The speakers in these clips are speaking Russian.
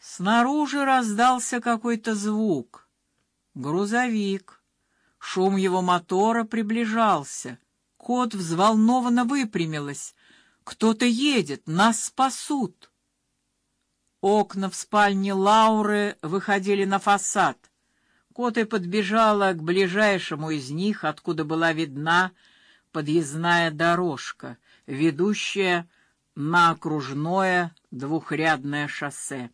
Снаружи раздался какой-то звук. Грузовик. Шум его мотора приближался. Кот взволнованно выпрямилась. Кто-то едет, нас спасут. Окна в спальне Лауры выходили на фасад. Кота подбежала к ближайшему из них, откуда была видна подъездная дорожка, ведущая на окружное двухрядное шоссе.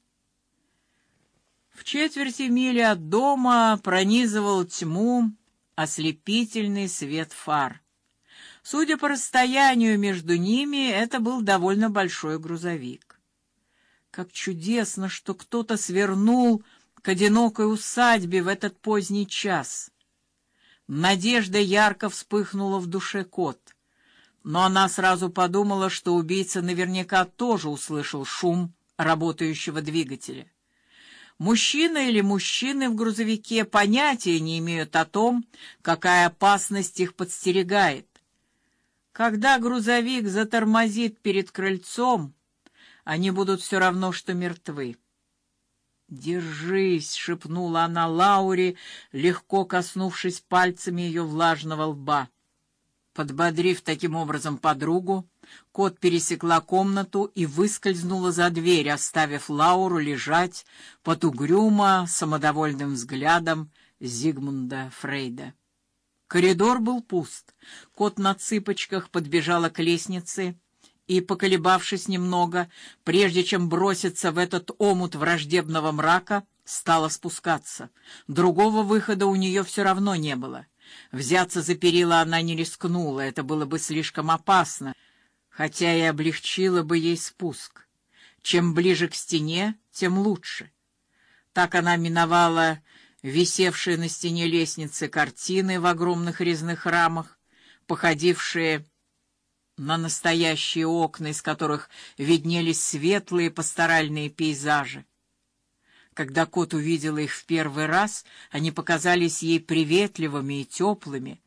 В четверти мили от дома пронизывал тьму ослепительный свет фар. Судя по расстоянию между ними, это был довольно большой грузовик. Как чудесно, что кто-то свернул к одинокой усадьбе в этот поздний час. Надежда ярко вспыхнула в душе кот, но она сразу подумала, что убийца наверняка тоже услышал шум работающего двигателя. Мужчина или мужчины в грузовике понятия не имеют о том, какая опасность их подстерегает. Когда грузовик затормозит перед крыльцом, они будут все равно что мертвы. Держись, шепнула она Лауре, легко коснувшись пальцами ее влажного лба. Подбодрив таким образом подругу, кот пересекла комнату и выскользнула за дверь, оставив Лауру лежать под угрюмо самодовольным взглядом Зигмунда Фрейда. Коридор был пуст. Кот на цыпочках подбежала к лестнице и, поколебавшись немного, прежде чем броситься в этот омут враждебного мрака, стала спускаться. Другого выхода у нее все равно не было. Взяться за перила она не рискнула, это было бы слишком опасно, хотя и облегчило бы ей спуск. Чем ближе к стене, тем лучше. Так она миновала висевшие на стене лестницы картины в огромных резных рамах, походившие на настоящие окна, из которых виднелись светлые пасторальные пейзажи. Когда кот увидела их в первый раз, они показались ей приветливыми и теплыми.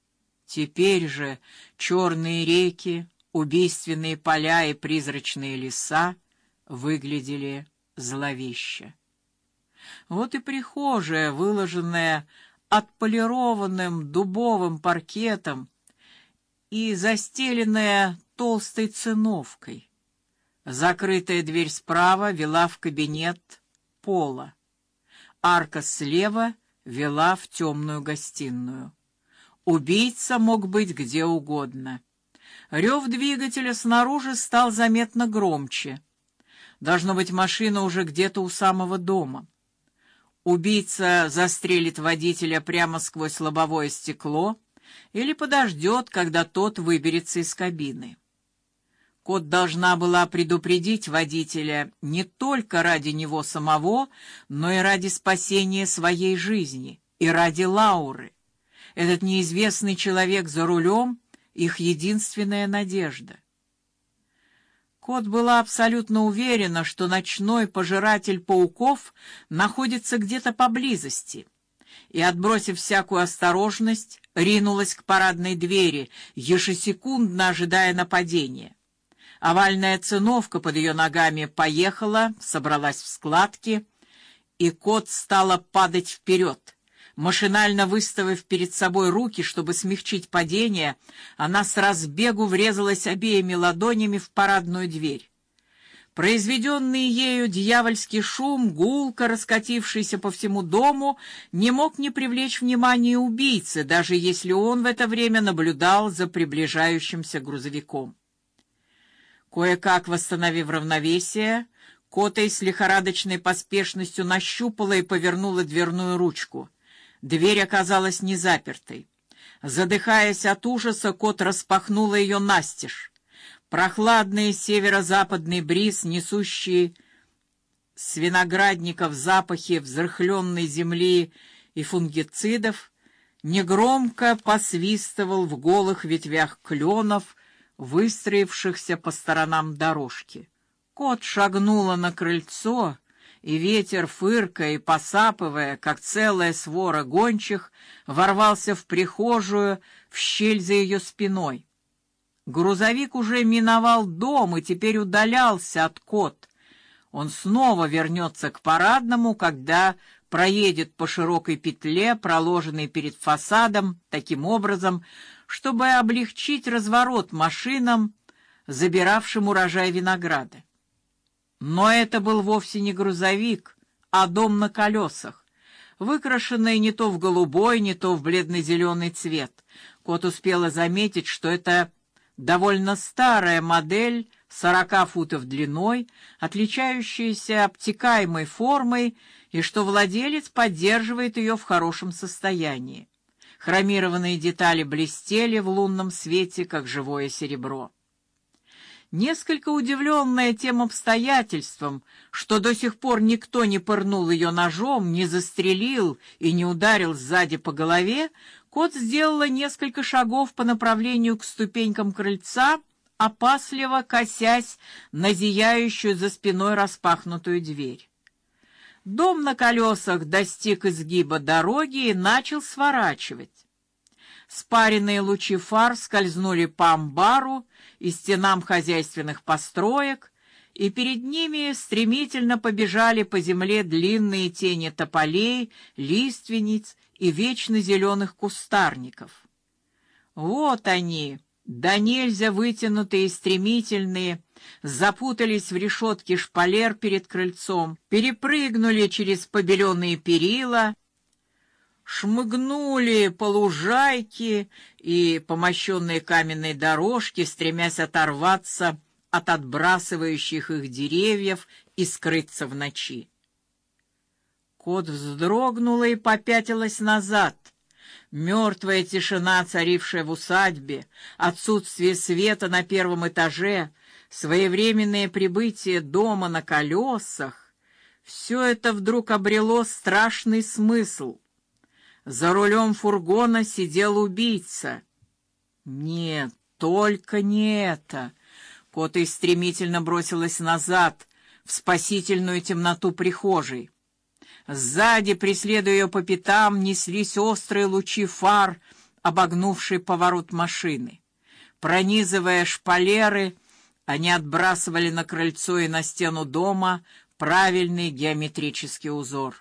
Теперь же черные реки, убийственные поля и призрачные леса выглядели зловеще. Вот и прихожая, выложенная отполированным дубовым паркетом и застеленная толстой циновкой. Закрытая дверь справа вела в кабинет пола. Арка слева вела в темную гостиную. Убийца мог быть где угодно. Рев двигателя снаружи стал заметно громче. Должно быть, машина уже где-то у самого дома. Убийца застрелит водителя прямо сквозь лобовое стекло или подождет, когда тот выберется из кабины. Кот должна была предупредить водителя не только ради него самого, но и ради спасения своей жизни и ради Лауры. Этот неизвестный человек за рулем — их единственная надежда. Кот была абсолютно уверена, что ночной пожиратель пауков находится где-то поблизости, и, отбросив всякую осторожность, ринулась к парадной двери, ежесекундно ожидая нападения. Овальная циновка под ее ногами поехала, собралась в складки, и кот стала падать вперед. Машинально выставив перед собой руки, чтобы смягчить падение, она с разбегу врезалась обеими ладонями в парадную дверь. Произведенный ею дьявольский шум, гулко раскатившийся по всему дому, не мог не привлечь внимания убийцы, даже если он в это время наблюдал за приближающимся грузовиком. Кое-как восстановив равновесие, Котой с лихорадочной поспешностью нащупала и повернула дверную ручку. Дверь оказалась не запертой. Задыхаясь от ужаса, кот распахнула ее настежь. Прохладный северо-западный бриз, несущий с виноградников запахи взрыхленной земли и фунгицидов, негромко посвистывал в голых ветвях кленов, выстроившихся по сторонам дорожки. Кот шагнула на крыльцо, и ветер, фыркая и посапывая, как целая свора гончих, ворвался в прихожую в щель за ее спиной. Грузовик уже миновал дом и теперь удалялся от кот. Он снова вернется к парадному, когда проедет по широкой петле, проложенной перед фасадом, таким образом, чтобы облегчить разворот машинам, забиравшим урожай винограда. Но это был вовсе не грузовик, а дом на колесах, выкрашенный не то в голубой, не то в бледно-зеленый цвет. Кот успела заметить, что это довольно старая модель, сорока футов длиной, отличающаяся обтекаемой формой, и что владелец поддерживает ее в хорошем состоянии. Хромированные детали блестели в лунном свете, как живое серебро. Несколько удивленная тем обстоятельством, что до сих пор никто не пырнул ее ножом, не застрелил и не ударил сзади по голове, кот сделала несколько шагов по направлению к ступенькам крыльца, опасливо косясь на зияющую за спиной распахнутую дверь. Дом на колесах достиг изгиба дороги и начал сворачивать. Спаренные лучи фар скользнули по амбару и стенам хозяйственных построек, и перед ними стремительно побежали по земле длинные тени тополей, лиственниц и вечно зеленых кустарников. Вот они, да нельзя вытянутые и стремительные, запутались в решетке шпалер перед крыльцом, перепрыгнули через побеленные перила, шмыгнули по лужайке и по мощенной каменной дорожке, стремясь оторваться от отбрасывающих их деревьев и скрыться в ночи. Кот вздрогнула и попятилась назад. Мертвая тишина, царившая в усадьбе, отсутствие света на первом этаже, своевременное прибытие дома на колесах — все это вдруг обрело страшный смысл. За рулем фургона сидел убийца. Нет, только не это. Кота стремительно бросилась назад, в спасительную темноту прихожей. Сзади, преследуя ее по пятам, неслись острые лучи фар, обогнувшие поворот машины. Пронизывая шпалеры, они отбрасывали на крыльцо и на стену дома правильный геометрический узор.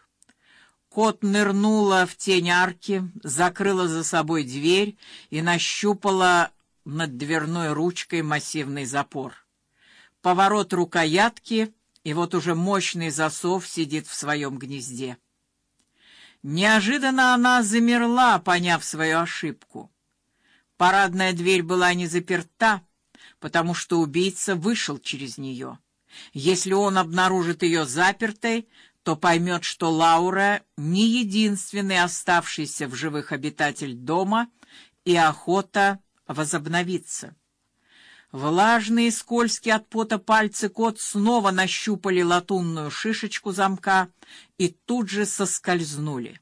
Кот нырнула в тень арки, закрыла за собой дверь и нащупала над дверной ручкой массивный запор. Поворот рукоятки, и вот уже мощный засов сидит в своем гнезде. Неожиданно она замерла, поняв свою ошибку. Парадная дверь была не заперта, потому что убийца вышел через нее. Если он обнаружит ее запертой, то поймет, что Лаура не единственный оставшийся в живых обитатель дома, и охота возобновится. Влажные и скользкие от пота пальцы кот снова нащупали латунную шишечку замка и тут же соскользнули.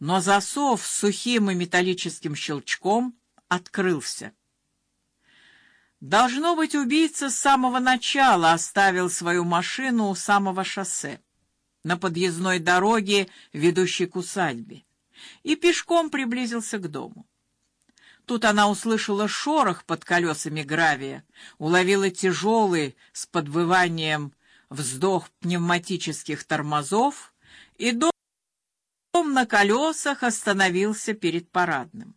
Но засов с сухим и металлическим щелчком открылся. Должно быть, убийца с самого начала оставил свою машину у самого шоссе, на подъездной дороге, ведущей к усадьбе, и пешком приблизился к дому. Тут она услышала шорох под колесами гравия, уловила тяжелый с подвыванием вздох пневматических тормозов, и дом на колесах остановился перед парадным.